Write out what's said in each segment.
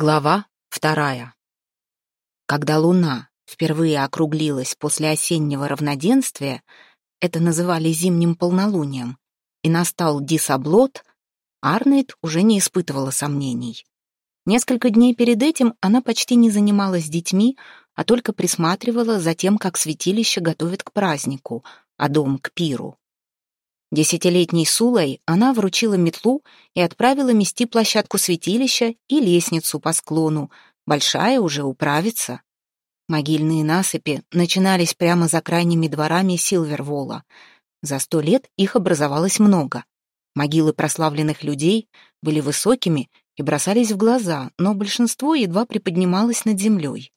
Глава вторая. Когда луна впервые округлилась после осеннего равноденствия, это называли зимним полнолунием, и настал дисоблот, Арнейд уже не испытывала сомнений. Несколько дней перед этим она почти не занималась детьми, а только присматривала за тем, как святилище готовит к празднику, а дом — к пиру. Десятилетней Сулой она вручила метлу и отправила мести площадку святилища и лестницу по склону. Большая уже управится. Могильные насыпи начинались прямо за крайними дворами Силвервола. За сто лет их образовалось много. Могилы прославленных людей были высокими и бросались в глаза, но большинство едва приподнималось над землей.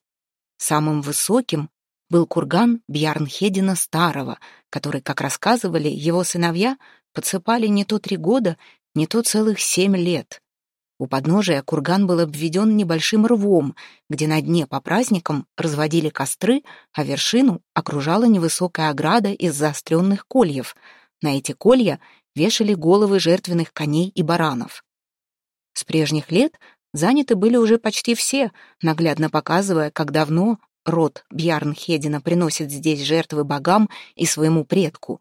Самым высоким был курган Бьярнхедина Старого, который, как рассказывали, его сыновья подсыпали не то три года, не то целых семь лет. У подножия курган был обведен небольшим рвом, где на дне по праздникам разводили костры, а вершину окружала невысокая ограда из заостренных кольев. На эти колья вешали головы жертвенных коней и баранов. С прежних лет заняты были уже почти все, наглядно показывая, как давно род Бьярнхедина приносит здесь жертвы богам и своему предку.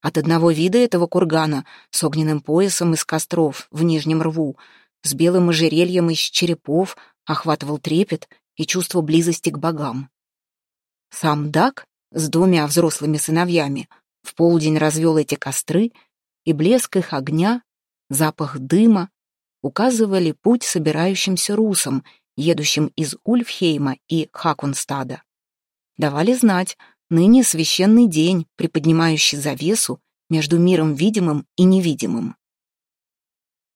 От одного вида этого кургана с огненным поясом из костров в нижнем рву, с белым ожерельем из черепов охватывал трепет и чувство близости к богам. Сам Дак с двумя взрослыми сыновьями в полдень развел эти костры, и блеск их огня, запах дыма указывали путь собирающимся русам, едущим из Ульфхейма и Хакунстада. Давали знать, ныне священный день, приподнимающий завесу между миром видимым и невидимым.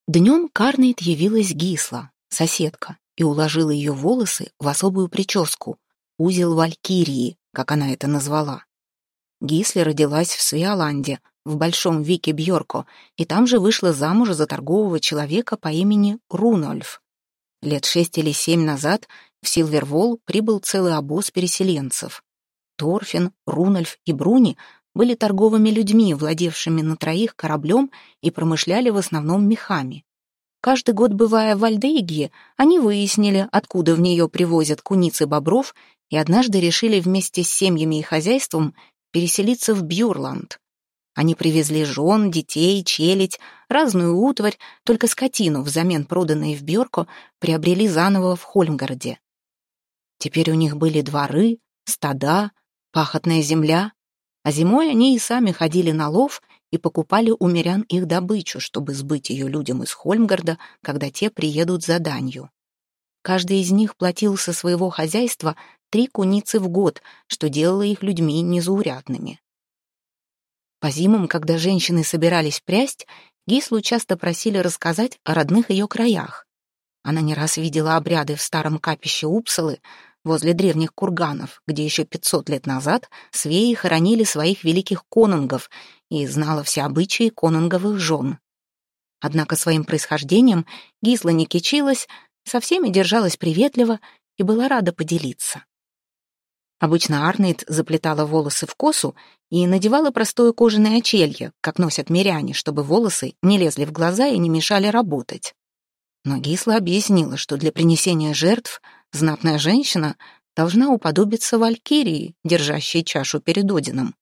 Днем Карнейт явилась Гисла, соседка, и уложила ее волосы в особую прическу, узел Валькирии, как она это назвала. Гисле родилась в Свиоланде, в Большом Вике Бьорко, и там же вышла замуж за торгового человека по имени Рунольф. Лет шесть или семь назад в Силвервол прибыл целый обоз переселенцев. Торфин, Рунольф и Бруни были торговыми людьми, владевшими на троих кораблем и промышляли в основном мехами. Каждый год, бывая в Альдейгии, они выяснили, откуда в нее привозят куницы бобров, и однажды решили вместе с семьями и хозяйством переселиться в Бьюрланд. Они привезли жен, детей, челядь, разную утварь, только скотину, взамен проданной в Бьорко, приобрели заново в Хольмгарде. Теперь у них были дворы, стада, пахотная земля, а зимой они и сами ходили на лов и покупали у мирян их добычу, чтобы сбыть ее людям из Хольмгарда, когда те приедут за данью. Каждый из них платил со своего хозяйства три куницы в год, что делало их людьми незаурядными. По зимам, когда женщины собирались прясть, Гислу часто просили рассказать о родных ее краях. Она не раз видела обряды в старом капище Упсалы, возле древних курганов, где еще 500 лет назад свеи хоронили своих великих конунгов и знала все обычаи конунговых жен. Однако своим происхождением Гисла не кичилась, со всеми держалась приветливо и была рада поделиться. Обычно Арнейд заплетала волосы в косу и надевала простое кожаное очелье, как носят миряне, чтобы волосы не лезли в глаза и не мешали работать. Но Гисла объяснила, что для принесения жертв знатная женщина должна уподобиться Валькирии, держащей чашу перед Одином.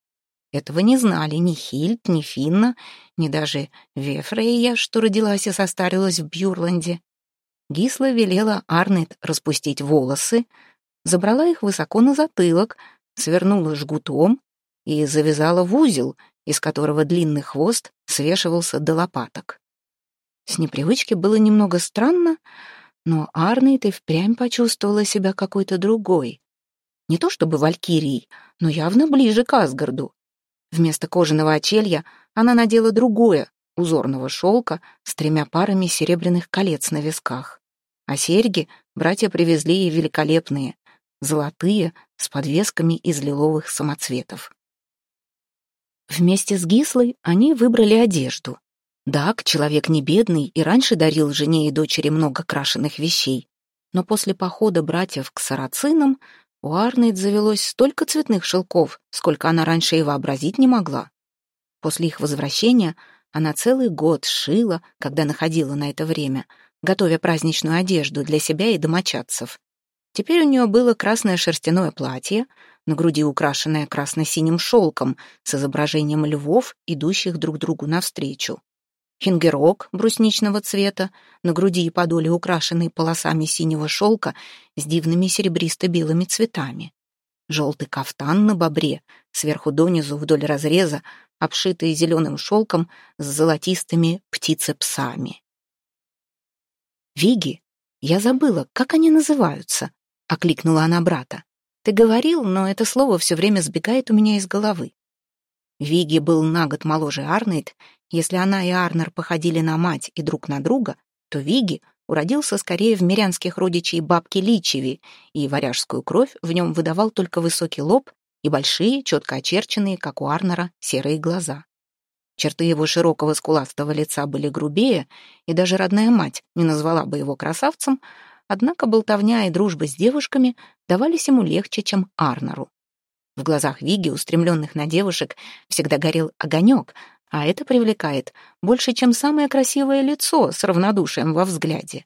Этого не знали ни Хильд, ни Финна, ни даже Вефрейя, что родилась и состарилась в Бьюрланде. Гисла велела Арнет распустить волосы, забрала их высоко на затылок, свернула жгутом и завязала в узел, из которого длинный хвост свешивался до лопаток. С непривычки было немного странно, но Арнейд и впрямь почувствовала себя какой-то другой. Не то чтобы валькирией, но явно ближе к Асгарду. Вместо кожаного очелья она надела другое, узорного шелка с тремя парами серебряных колец на висках. А серьги братья привезли ей великолепные, золотые, с подвесками из лиловых самоцветов. Вместе с Гислой они выбрали одежду. Дак, человек не бедный, и раньше дарил жене и дочери много крашеных вещей. Но после похода братьев к сарацинам у Арнейд завелось столько цветных шелков, сколько она раньше и вообразить не могла. После их возвращения она целый год шила, когда находила на это время, готовя праздничную одежду для себя и домочадцев. Теперь у нее было красное шерстяное платье, на груди украшенное красно-синим шелком с изображением львов, идущих друг другу навстречу. Хингерок брусничного цвета, на груди и подоле украшенный полосами синего шелка с дивными серебристо-белыми цветами. Желтый кафтан на бобре, сверху донизу вдоль разреза, обшитый зеленым шелком с золотистыми птицепсами. «Виги, я забыла, как они называются?» — окликнула она брата. «Ты говорил, но это слово все время сбегает у меня из головы». Виги был на год моложе Арнейд. Если она и Арнер походили на мать и друг на друга, то Виги уродился скорее в мирянских родичей бабки Личеви, и варяжскую кровь в нем выдавал только высокий лоб и большие, четко очерченные, как у Арнера, серые глаза. Черты его широкого скуластого лица были грубее, и даже родная мать не назвала бы его красавцем, однако болтовня и дружба с девушками давались ему легче, чем Арнеру. В глазах Виги, устремленных на девушек, всегда горел огонек, а это привлекает больше, чем самое красивое лицо с равнодушием во взгляде.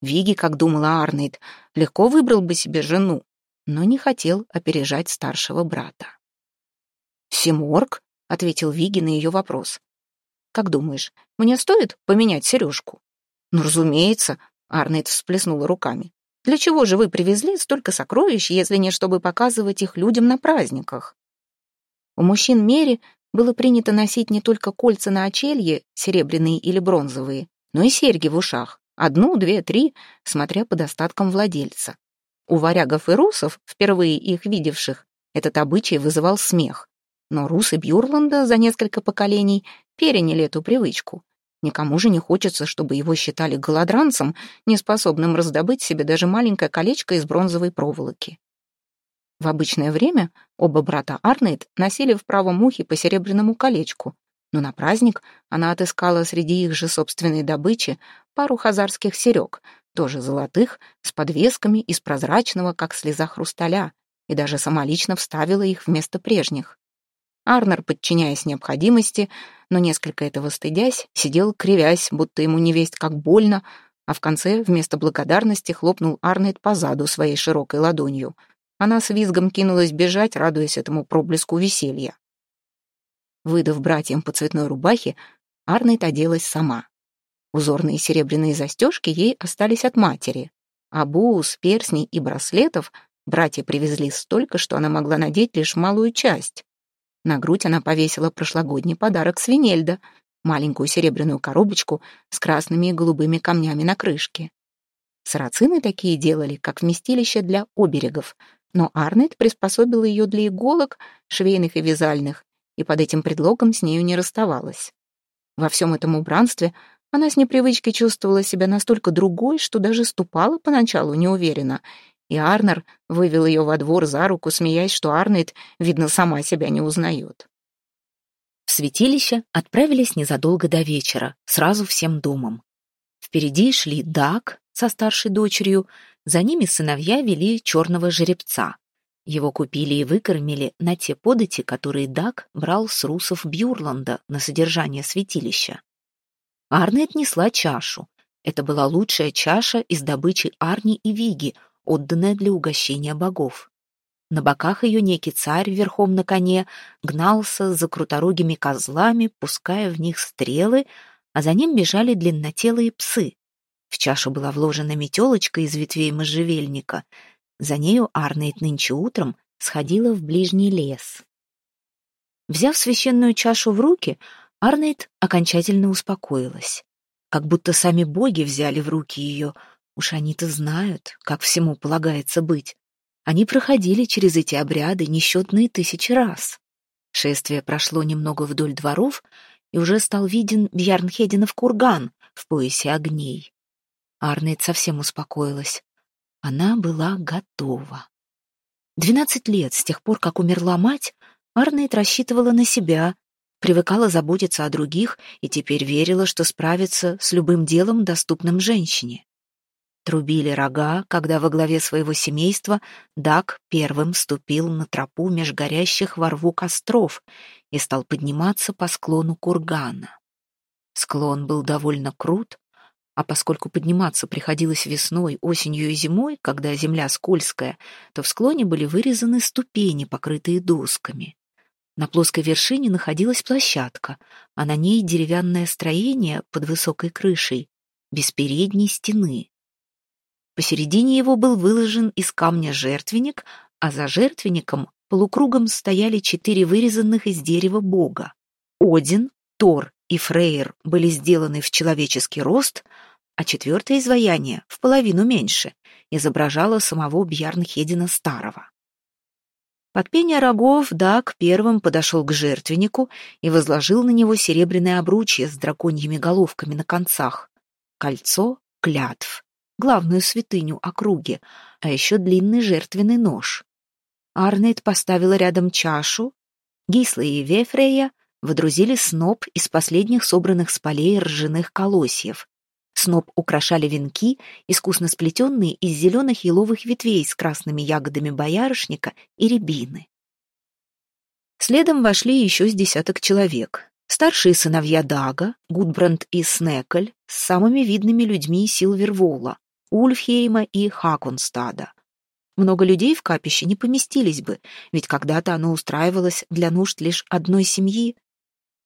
Виги, как думала Арнейд, легко выбрал бы себе жену, но не хотел опережать старшего брата. «Симорг?» — ответил Виги на ее вопрос. «Как думаешь, мне стоит поменять сережку?» «Ну, разумеется», — Арнейд всплеснула руками. Для чего же вы привезли столько сокровищ, если не чтобы показывать их людям на праздниках? У мужчин Мери было принято носить не только кольца на очелье, серебряные или бронзовые, но и серьги в ушах, одну, две, три, смотря по достаткам владельца. У варягов и русов, впервые их видевших, этот обычай вызывал смех. Но русы Бьюрланда за несколько поколений переняли эту привычку. Никому же не хочется, чтобы его считали голодранцем, неспособным раздобыть себе даже маленькое колечко из бронзовой проволоки. В обычное время оба брата Арнейд носили в правом ухе по серебряному колечку, но на праздник она отыскала среди их же собственной добычи пару хазарских серег, тоже золотых, с подвесками из прозрачного, как слеза хрусталя, и даже самолично вставила их вместо прежних. Арнер, подчиняясь необходимости, но несколько этого стыдясь, сидел, кривясь, будто ему не весть как больно, а в конце вместо благодарности хлопнул Арнет по заду своей широкой ладонью. Она с визгом кинулась бежать, радуясь этому проблеску веселья. Выдав братьям по цветной рубахе, Арнет оделась сама. Узорные серебряные застежки ей остались от матери, а бус, перстней и браслетов братья привезли столько, что она могла надеть лишь малую часть. На грудь она повесила прошлогодний подарок свинельда, маленькую серебряную коробочку с красными и голубыми камнями на крышке. Сарацины такие делали, как вместилище для оберегов, но Арнет приспособила ее для иголок, швейных и вязальных, и под этим предлогом с нею не расставалась. Во всем этом убранстве она с непривычки чувствовала себя настолько другой, что даже ступала поначалу неуверенно и Арнер вывел ее во двор за руку, смеясь, что Арнейд, видно, сама себя не узнает. В святилище отправились незадолго до вечера, сразу всем домом. Впереди шли Дак со старшей дочерью, за ними сыновья вели черного жеребца. Его купили и выкормили на те подати, которые Дак брал с русов Бьюрланда на содержание святилища. Арнет несла чашу. Это была лучшая чаша из добычи Арни и Виги — отданная для угощения богов. На боках ее некий царь верхом на коне гнался за круторогими козлами, пуская в них стрелы, а за ним бежали длиннотелые псы. В чашу была вложена метелочка из ветвей можжевельника. За нею Арнейд нынче утром сходила в ближний лес. Взяв священную чашу в руки, Арнейд окончательно успокоилась. Как будто сами боги взяли в руки ее, Уж они-то знают, как всему полагается быть. Они проходили через эти обряды несчетные тысячи раз. Шествие прошло немного вдоль дворов, и уже стал виден Бьярнхединов курган в поясе огней. Арнейд совсем успокоилась. Она была готова. Двенадцать лет с тех пор, как умерла мать, Арнейд рассчитывала на себя, привыкала заботиться о других и теперь верила, что справится с любым делом, доступным женщине. Трубили рога, когда во главе своего семейства Дак первым ступил на тропу меж горящих во рву костров и стал подниматься по склону кургана. Склон был довольно крут, А поскольку подниматься приходилось весной, осенью и зимой, когда земля скользкая, то в склоне были вырезаны ступени, покрытые досками. На плоской вершине находилась площадка, а на ней деревянное строение под высокой крышей, без передней стены. Посередине его был выложен из камня жертвенник, а за жертвенником полукругом стояли четыре вырезанных из дерева бога. Один, Тор и Фрейр были сделаны в человеческий рост, а четвертое изваяние, в половину меньше, изображало самого Бьярнхедина Старого. Под пение рогов Дак первым подошел к жертвеннику и возложил на него серебряное обручье с драконьими головками на концах, кольцо клятв, главную святыню округи, а еще длинный жертвенный нож. Арнейд поставила рядом чашу, Гисла и Вефрея водрузили сноп из последних собранных с полей ржаных колосьев, Сноп украшали венки, искусно сплетенные из зеленых еловых ветвей с красными ягодами боярышника и рябины. Следом вошли еще с десяток человек. Старшие сыновья Дага, Гудбранд и Снеколь, с самыми видными людьми Силвервола, Ульфхейма и Хакунстада. Много людей в капище не поместились бы, ведь когда-то оно устраивалось для нужд лишь одной семьи.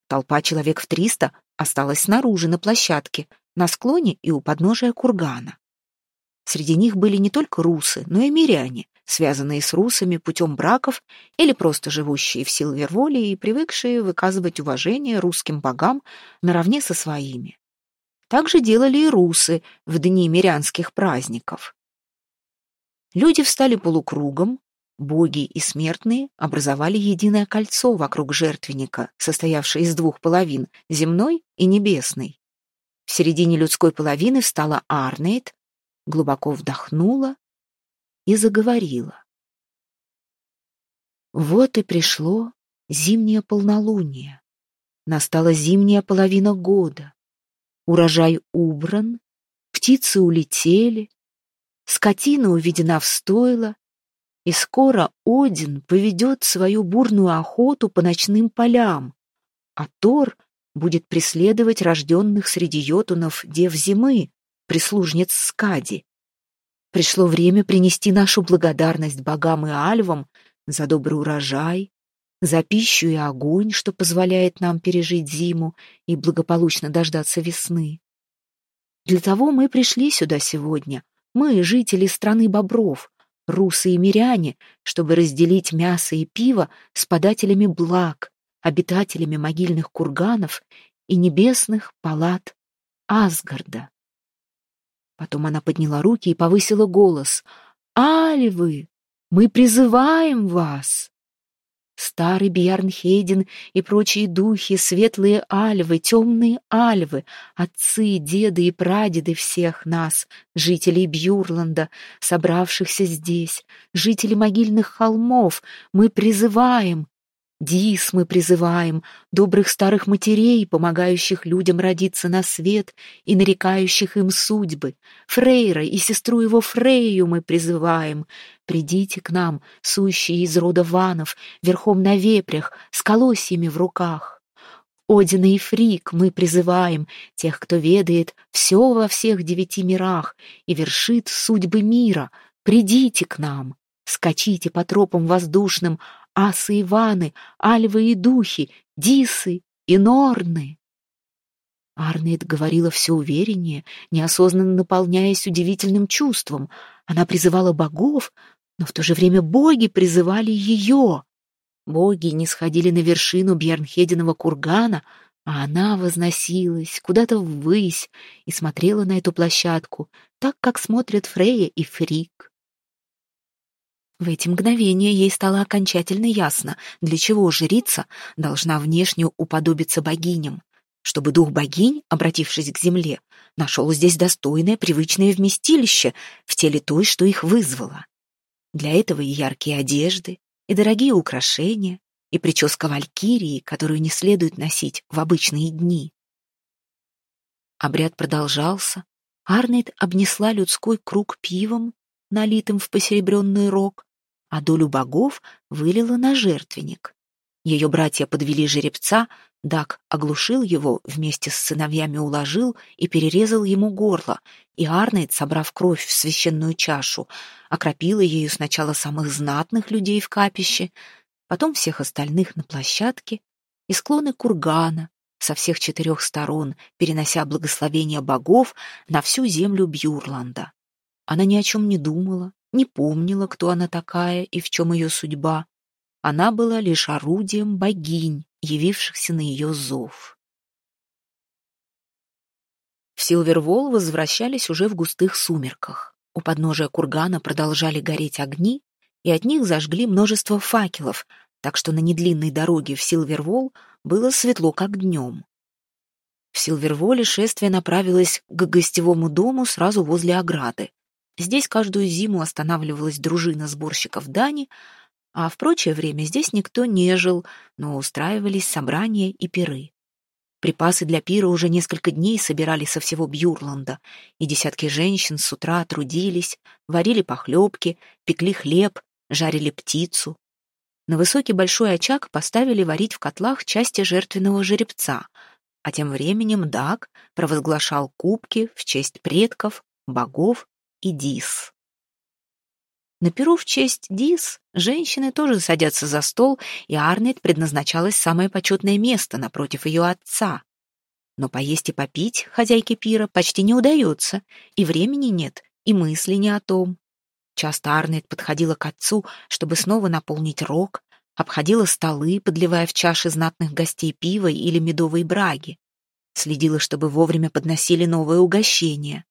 Толпа человек в триста осталась снаружи на площадке, на склоне и у подножия кургана. Среди них были не только русы, но и миряне, связанные с русами путем браков или просто живущие в Силверволе и привыкшие выказывать уважение русским богам наравне со своими. Так же делали и русы в дни мирянских праздников. Люди встали полукругом, боги и смертные образовали единое кольцо вокруг жертвенника, состоявшее из двух половин, земной и небесной. В середине людской половины встала Арнейд, глубоко вдохнула и заговорила. Вот и пришло зимнее полнолуние. Настала зимняя половина года. Урожай убран, птицы улетели, скотина уведена в стойло, и скоро Один поведет свою бурную охоту по ночным полям, а Тор будет преследовать рожденных среди йотунов дев зимы, прислужниц Скади. Пришло время принести нашу благодарность богам и альвам за добрый урожай, за пищу и огонь, что позволяет нам пережить зиму и благополучно дождаться весны. Для того мы пришли сюда сегодня, мы, жители страны бобров, русы и миряне, чтобы разделить мясо и пиво с подателями благ, обитателями могильных курганов и небесных палат Асгарда. Потом она подняла руки и повысила голос. «Альвы, мы призываем вас!» Старый Бьярнхейден и прочие духи, светлые альвы, темные альвы, отцы, деды и прадеды всех нас, жителей Бьюрланда, собравшихся здесь, жители могильных холмов, мы призываем, Дис мы призываем, добрых старых матерей, помогающих людям родиться на свет и нарекающих им судьбы. Фрейра и сестру его Фрейю мы призываем. Придите к нам, сущие из рода ванов, верхом на вепрях, с колосьями в руках. Одина и Фрик мы призываем, тех, кто ведает все во всех девяти мирах и вершит судьбы мира. Придите к нам, скачите по тропам воздушным, асы и ваны, альвы и духи, дисы и норны. Арнейд говорила все увереннее, неосознанно наполняясь удивительным чувством. Она призывала богов, но в то же время боги призывали ее. Боги не сходили на вершину Бьернхединого кургана, а она возносилась куда-то ввысь и смотрела на эту площадку, так, как смотрят Фрея и Фрик. В эти мгновения ей стало окончательно ясно, для чего жрица должна внешне уподобиться богиням, чтобы дух богинь, обратившись к земле, нашел здесь достойное, привычное вместилище в теле той, что их вызвало. Для этого и яркие одежды, и дорогие украшения, и прическа валькирии, которую не следует носить в обычные дни. Обряд продолжался. Арнейд обнесла людской круг пивом, налитым в посеребренный рог, а долю богов вылила на жертвенник. Ее братья подвели жеребца, Дак оглушил его, вместе с сыновьями уложил и перерезал ему горло, и Арнейд, собрав кровь в священную чашу, окропила ею сначала самых знатных людей в капище, потом всех остальных на площадке и склоны кургана со всех четырех сторон, перенося благословение богов на всю землю Бьюрланда. Она ни о чем не думала, не помнила, кто она такая и в чем ее судьба. Она была лишь орудием богинь, явившихся на ее зов. В Силвервол возвращались уже в густых сумерках. У подножия кургана продолжали гореть огни, и от них зажгли множество факелов, так что на недлинной дороге в Силвервол было светло, как днем. В Силверволе шествие направилось к гостевому дому сразу возле ограды. Здесь каждую зиму останавливалась дружина сборщиков дани, а в прочее время здесь никто не жил, но устраивались собрания и пиры. Припасы для пира уже несколько дней собирали со всего Бьюрланда, и десятки женщин с утра трудились, варили похлебки, пекли хлеб, жарили птицу. На высокий большой очаг поставили варить в котлах части жертвенного жеребца, а тем временем Даг провозглашал кубки в честь предков, богов и Дис. На перу в честь Дис женщины тоже садятся за стол, и Арнет предназначалось самое почетное место напротив ее отца. Но поесть и попить хозяйке пира почти не удается, и времени нет, и мысли не о том. Часто Арнет подходила к отцу, чтобы снова наполнить рог, обходила столы, подливая в чаши знатных гостей пива или медовой браги. Следила, чтобы вовремя подносили новое угощение.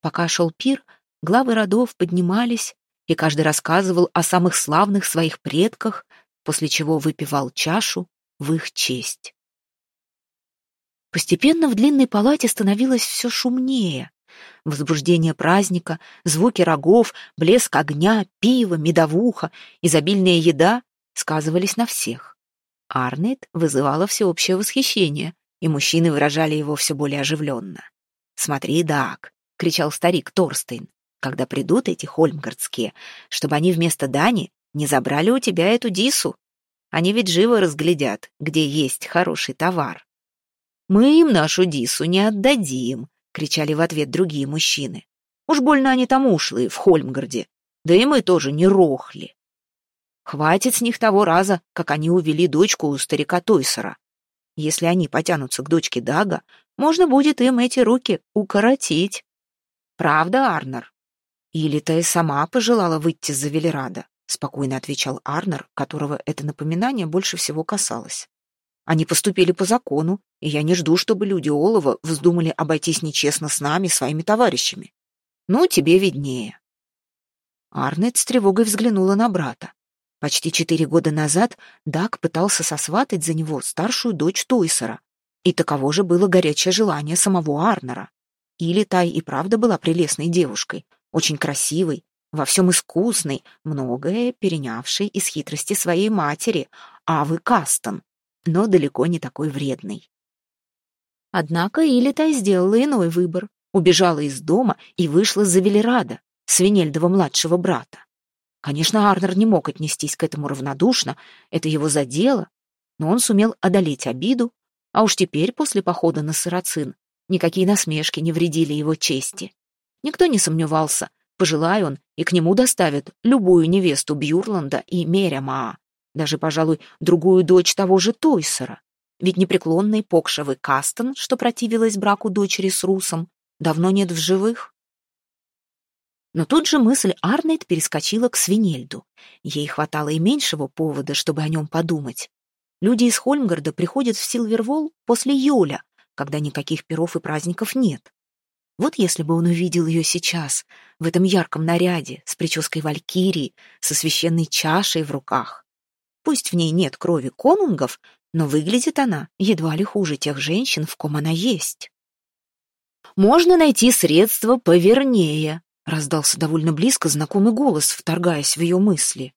Пока шел пир, главы родов поднимались, и каждый рассказывал о самых славных своих предках, после чего выпивал чашу в их честь. Постепенно в длинной палате становилось все шумнее. Возбуждение праздника, звуки рогов, блеск огня, пиво, медовуха, изобильная еда сказывались на всех. Арнет вызывала всеобщее восхищение, и мужчины выражали его все более оживленно. «Смотри, Дак!» — кричал старик Торстейн когда придут эти хольмгардские, чтобы они вместо Дани не забрали у тебя эту Дису. Они ведь живо разглядят, где есть хороший товар. «Мы им нашу Дису не отдадим», — кричали в ответ другие мужчины. «Уж больно они там ушлые, в Хольмгарде. Да и мы тоже не рохли. Хватит с них того раза, как они увели дочку у старика Тойсера. Если они потянутся к дочке Дага, можно будет им эти руки укоротить. Правда, Арнер?» «Или ты сама пожелала выйти за Велерада?» — спокойно отвечал Арнер, которого это напоминание больше всего касалось. «Они поступили по закону, и я не жду, чтобы люди Олова вздумали обойтись нечестно с нами, своими товарищами. Ну, тебе виднее». Арнет с тревогой взглянула на брата. Почти четыре года назад Дак пытался сосватать за него старшую дочь Тойсера, и таково же было горячее желание самого Арнера. Или Тай и правда была прелестной девушкой, очень красивый, во всем искусный, многое перенявший из хитрости своей матери, Авы Кастон, но далеко не такой вредный. Однако Илитай сделала иной выбор, убежала из дома и вышла за Велерада, Свинельдова-младшего брата. Конечно, Арнер не мог отнестись к этому равнодушно, это его задело, но он сумел одолеть обиду, а уж теперь, после похода на Сарацин, никакие насмешки не вредили его чести. Никто не сомневался, пожелая он, и к нему доставят любую невесту Бьюрланда и Мерямаа, даже, пожалуй, другую дочь того же Тойсера. Ведь непреклонный покшевый Кастон, что противилась браку дочери с Русом, давно нет в живых. Но тут же мысль Арнейд перескочила к Свинельду. Ей хватало и меньшего повода, чтобы о нем подумать. Люди из Хольмгарда приходят в Силвервол после Йоля, когда никаких перов и праздников нет. Вот если бы он увидел ее сейчас, в этом ярком наряде, с прической валькирии, со священной чашей в руках. Пусть в ней нет крови конунгов, но выглядит она едва ли хуже тех женщин, в ком она есть. «Можно найти средства повернее», — раздался довольно близко знакомый голос, вторгаясь в ее мысли.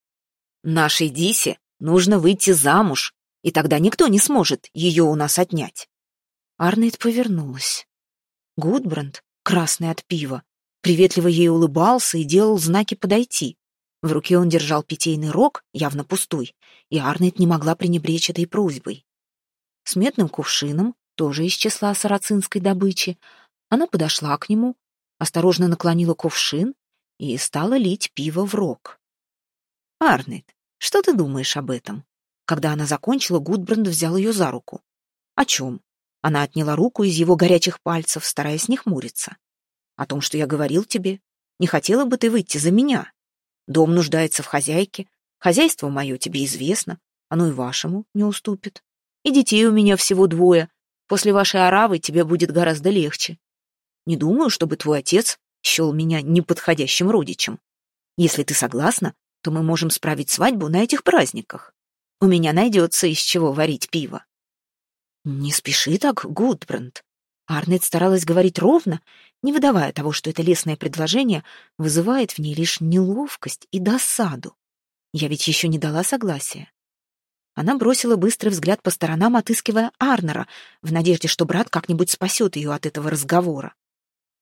«Нашей Дисе нужно выйти замуж, и тогда никто не сможет ее у нас отнять». Арнейд повернулась. Гудбранд красный от пива, приветливо ей улыбался и делал знаки подойти. В руке он держал питейный рог, явно пустой, и Арнет не могла пренебречь этой просьбой. С медным кувшином, тоже из числа сарацинской добычи, она подошла к нему, осторожно наклонила кувшин и стала лить пиво в рог. «Арнет, что ты думаешь об этом?» Когда она закончила, Гудбранд взял ее за руку. «О чем?» Она отняла руку из его горячих пальцев, стараясь не хмуриться. «О том, что я говорил тебе. Не хотела бы ты выйти за меня?» Дом нуждается в хозяйке. Хозяйство мое тебе известно. Оно и вашему не уступит. И детей у меня всего двое. После вашей оравы тебе будет гораздо легче. Не думаю, чтобы твой отец счел меня неподходящим родичем. Если ты согласна, то мы можем справить свадьбу на этих праздниках. У меня найдется из чего варить пиво. Не спеши так, Гудбранд. Арнет старалась говорить ровно не выдавая того, что это лесное предложение вызывает в ней лишь неловкость и досаду. Я ведь еще не дала согласия. Она бросила быстрый взгляд по сторонам, отыскивая Арнера, в надежде, что брат как-нибудь спасет ее от этого разговора.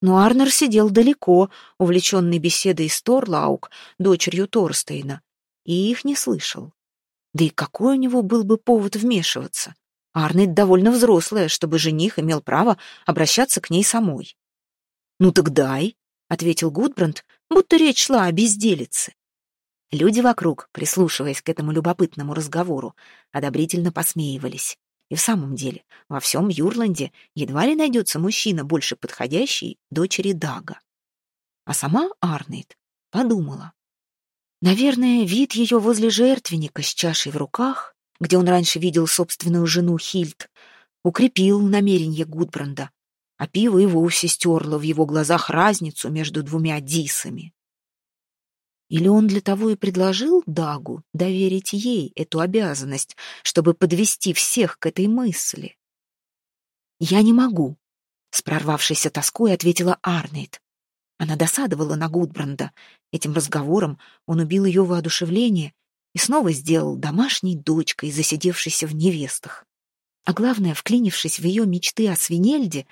Но Арнер сидел далеко, увлеченный беседой с Торлаук, дочерью Торстейна, и их не слышал. Да и какой у него был бы повод вмешиваться? Арнет довольно взрослая, чтобы жених имел право обращаться к ней самой. «Ну так дай», — ответил Гудбранд, будто речь шла о безделице. Люди вокруг, прислушиваясь к этому любопытному разговору, одобрительно посмеивались. И в самом деле, во всем Юрланде едва ли найдется мужчина, больше подходящий дочери Дага. А сама Арнейд подумала. Наверное, вид ее возле жертвенника с чашей в руках, где он раньше видел собственную жену Хильд, укрепил намерение Гудбранда а пиво и вовсе стерло в его глазах разницу между двумя дисами. Или он для того и предложил Дагу доверить ей эту обязанность, чтобы подвести всех к этой мысли? «Я не могу», — с прорвавшейся тоской ответила Арнейд. Она досадовала на Гудбранда. Этим разговором он убил ее воодушевление и снова сделал домашней дочкой, засидевшейся в невестах. А главное, вклинившись в ее мечты о свинельде,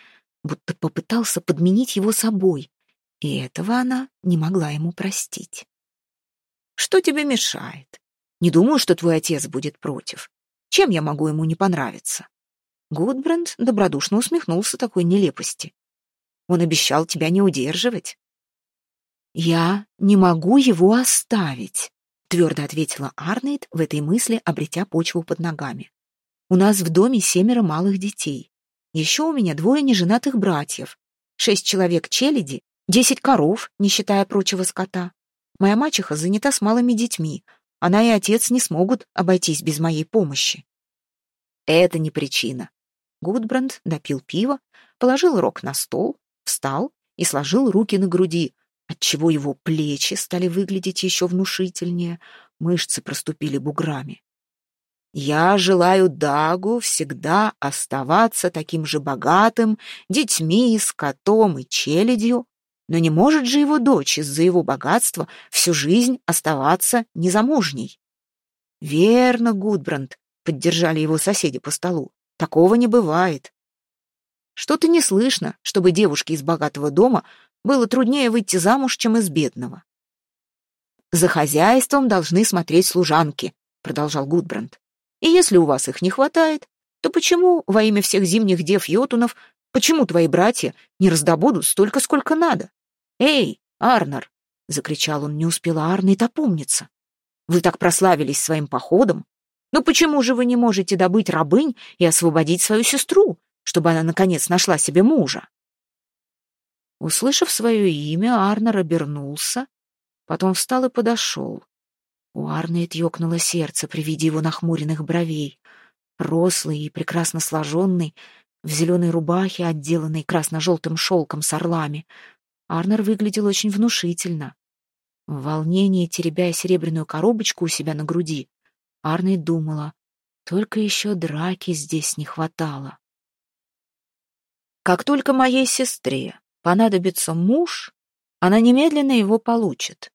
будто попытался подменить его собой, и этого она не могла ему простить. «Что тебе мешает? Не думаю, что твой отец будет против. Чем я могу ему не понравиться?» Гудбранд добродушно усмехнулся такой нелепости. «Он обещал тебя не удерживать». «Я не могу его оставить», — твердо ответила Арнейд в этой мысли, обретя почву под ногами. «У нас в доме семеро малых детей. Еще у меня двое неженатых братьев, шесть человек челяди, десять коров, не считая прочего скота. Моя мачеха занята с малыми детьми. Она и отец не смогут обойтись без моей помощи. Это не причина. Гудбранд допил пиво, положил рог на стол, встал и сложил руки на груди, отчего его плечи стали выглядеть еще внушительнее, мышцы проступили буграми. Я желаю Дагу всегда оставаться таким же богатым, детьми, скотом и челядью, но не может же его дочь из-за его богатства всю жизнь оставаться незамужней. Верно, Гудбранд, поддержали его соседи по столу. Такого не бывает. Что-то не слышно, чтобы девушке из богатого дома было труднее выйти замуж, чем из бедного. За хозяйством должны смотреть служанки, продолжал Гудбранд. И если у вас их не хватает, то почему во имя всех зимних дев Йотунов, почему твои братья не раздобудут столько, сколько надо? Эй, Арнер! — закричал он, не успела Арнет опомниться. Вы так прославились своим походом. Но почему же вы не можете добыть рабынь и освободить свою сестру, чтобы она, наконец, нашла себе мужа? Услышав свое имя, Арнер обернулся, потом встал и подошел. У Арнет ёкнуло сердце при виде его нахмуренных бровей. Рослый и прекрасно сложенный, в зеленой рубахе, отделанной красно-желтым шелком с орлами. Арнер выглядел очень внушительно. В волнении, теребя серебряную коробочку у себя на груди, Арнет думала, только еще драки здесь не хватало. Как только моей сестре понадобится муж, она немедленно его получит.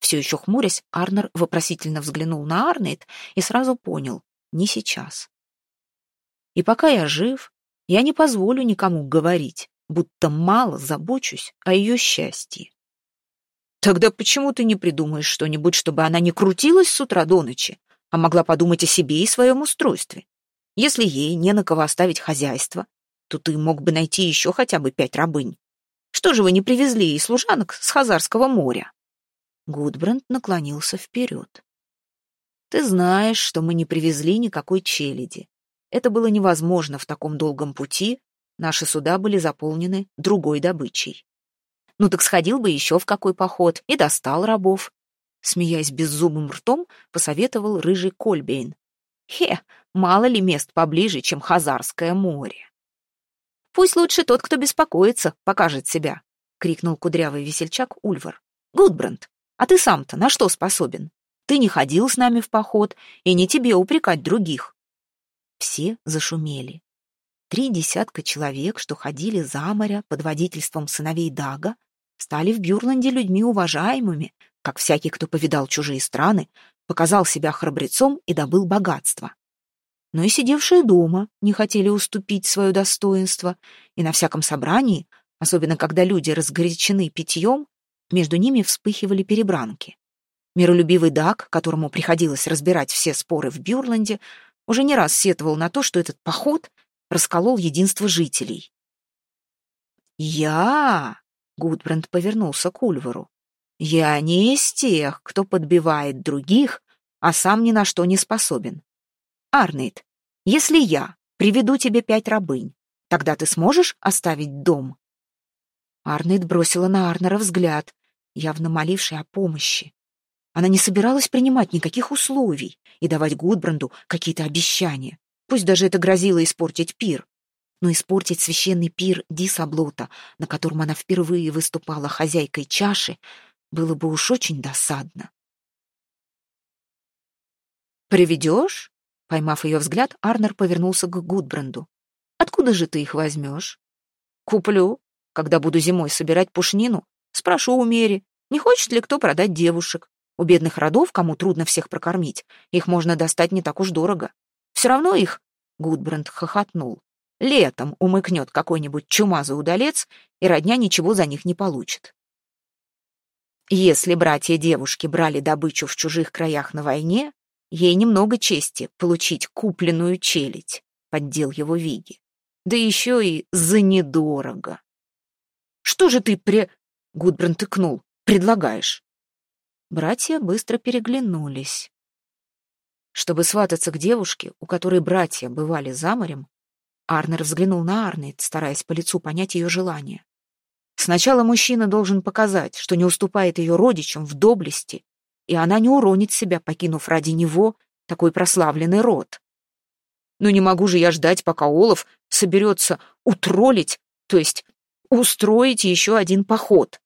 Все еще хмурясь, Арнер вопросительно взглянул на Арнейд и сразу понял — не сейчас. И пока я жив, я не позволю никому говорить, будто мало забочусь о ее счастье. Тогда почему ты не придумаешь что-нибудь, чтобы она не крутилась с утра до ночи, а могла подумать о себе и своем устройстве? Если ей не на кого оставить хозяйство, то ты мог бы найти еще хотя бы пять рабынь. Что же вы не привезли ей служанок с Хазарского моря?» Гудбранд наклонился вперед. «Ты знаешь, что мы не привезли никакой челяди. Это было невозможно в таком долгом пути, наши суда были заполнены другой добычей. Ну так сходил бы еще в какой поход и достал рабов. Смеясь беззубым ртом, посоветовал рыжий Кольбейн. Хе, мало ли мест поближе, чем Хазарское море. Пусть лучше тот, кто беспокоится, покажет себя, крикнул кудрявый весельчак Ульвар. Гудбранд, а ты сам-то на что способен? Ты не ходил с нами в поход, и не тебе упрекать других. Все зашумели. Три десятка человек, что ходили за моря под водительством сыновей Дага, стали в Бюрланде людьми уважаемыми, как всякий, кто повидал чужие страны, показал себя храбрецом и добыл богатство. Но и сидевшие дома не хотели уступить свое достоинство, и на всяком собрании, особенно когда люди разгорячены питьем, между ними вспыхивали перебранки. Миролюбивый Даг, которому приходилось разбирать все споры в Бюрланде, уже не раз сетовал на то, что этот поход расколол единство жителей. «Я Гудбранд повернулся к Ульвару. «Я не из тех, кто подбивает других, а сам ни на что не способен. Арнейд, если я приведу тебе пять рабынь, тогда ты сможешь оставить дом?» Арнейд бросила на Арнера взгляд, явно моливший о помощи. Она не собиралась принимать никаких условий и давать Гудбранду какие-то обещания, пусть даже это грозило испортить пир но испортить священный пир Дисаблота, на котором она впервые выступала хозяйкой чаши, было бы уж очень досадно. «Приведешь?» Поймав ее взгляд, Арнер повернулся к Гудбранду. «Откуда же ты их возьмешь?» «Куплю. Когда буду зимой собирать пушнину, спрошу у Мери, не хочет ли кто продать девушек. У бедных родов, кому трудно всех прокормить, их можно достать не так уж дорого. Все равно их...» Гудбранд хохотнул. Летом умыкнет какой-нибудь чумазый удалец, и родня ничего за них не получит. Если братья девушки брали добычу в чужих краях на войне, ей немного чести получить купленную челядь, поддел его Виги. Да еще и за недорого. Что же ты пре... Гудбран тыкнул. Предлагаешь? Братья быстро переглянулись. Чтобы свататься к девушке, у которой братья бывали за морем, Арнер взглянул на Арнейд, стараясь по лицу понять ее желание. Сначала мужчина должен показать, что не уступает ее родичам в доблести, и она не уронит себя, покинув ради него такой прославленный род. Но не могу же я ждать, пока Олаф соберется утролить, то есть устроить еще один поход.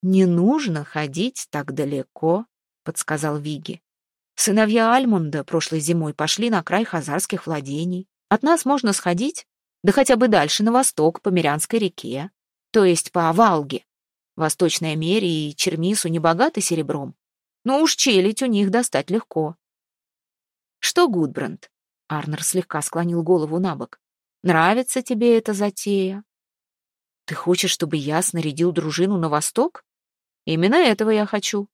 «Не нужно ходить так далеко», — подсказал Виги. «Сыновья Альмунда прошлой зимой пошли на край хазарских владений. От нас можно сходить, да хотя бы дальше, на восток, по Мирянской реке, то есть по Валге. Восточная Мерия и Чермису не богаты серебром, но уж челядь у них достать легко. Что, Гудбранд? Арнер слегка склонил голову на бок. Нравится тебе эта затея? Ты хочешь, чтобы я снарядил дружину на восток? Именно этого я хочу.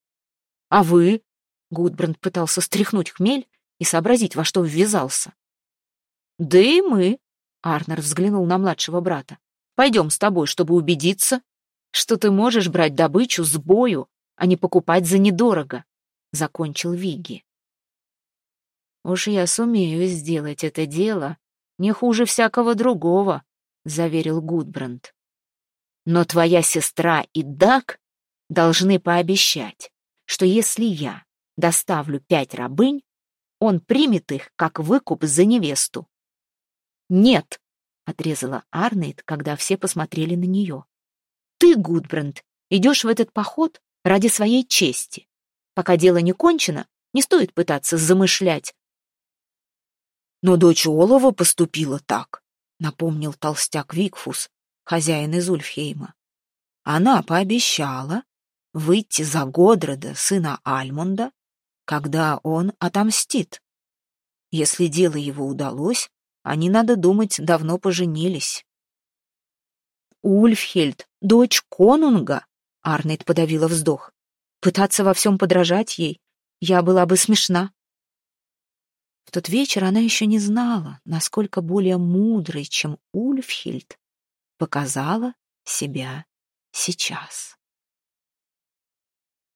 А вы? Гудбранд пытался стряхнуть хмель и сообразить, во что ввязался. Да и мы, Арнер взглянул на младшего брата. Пойдем с тобой, чтобы убедиться, что ты можешь брать добычу с бою, а не покупать за недорого, закончил Виги. Уж я сумею сделать это дело не хуже всякого другого, заверил Гудбранд. Но твоя сестра и Дак должны пообещать, что если я доставлю пять рабынь, он примет их как выкуп за невесту. «Нет!» — отрезала Арнейд, когда все посмотрели на нее. «Ты, Гудбранд, идешь в этот поход ради своей чести. Пока дело не кончено, не стоит пытаться замышлять». «Но дочь Олова поступила так», — напомнил толстяк Викфус, хозяин из Ульфхейма. «Она пообещала выйти за Годрода, сына Альмунда, когда он отомстит. Если дело его удалось, они, надо думать, давно поженились. Ульфхельд, дочь конунга, Арнейд подавила вздох. Пытаться во всем подражать ей, я была бы смешна. В тот вечер она еще не знала, насколько более мудрой, чем Ульфхильд, показала себя сейчас.